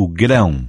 o grão.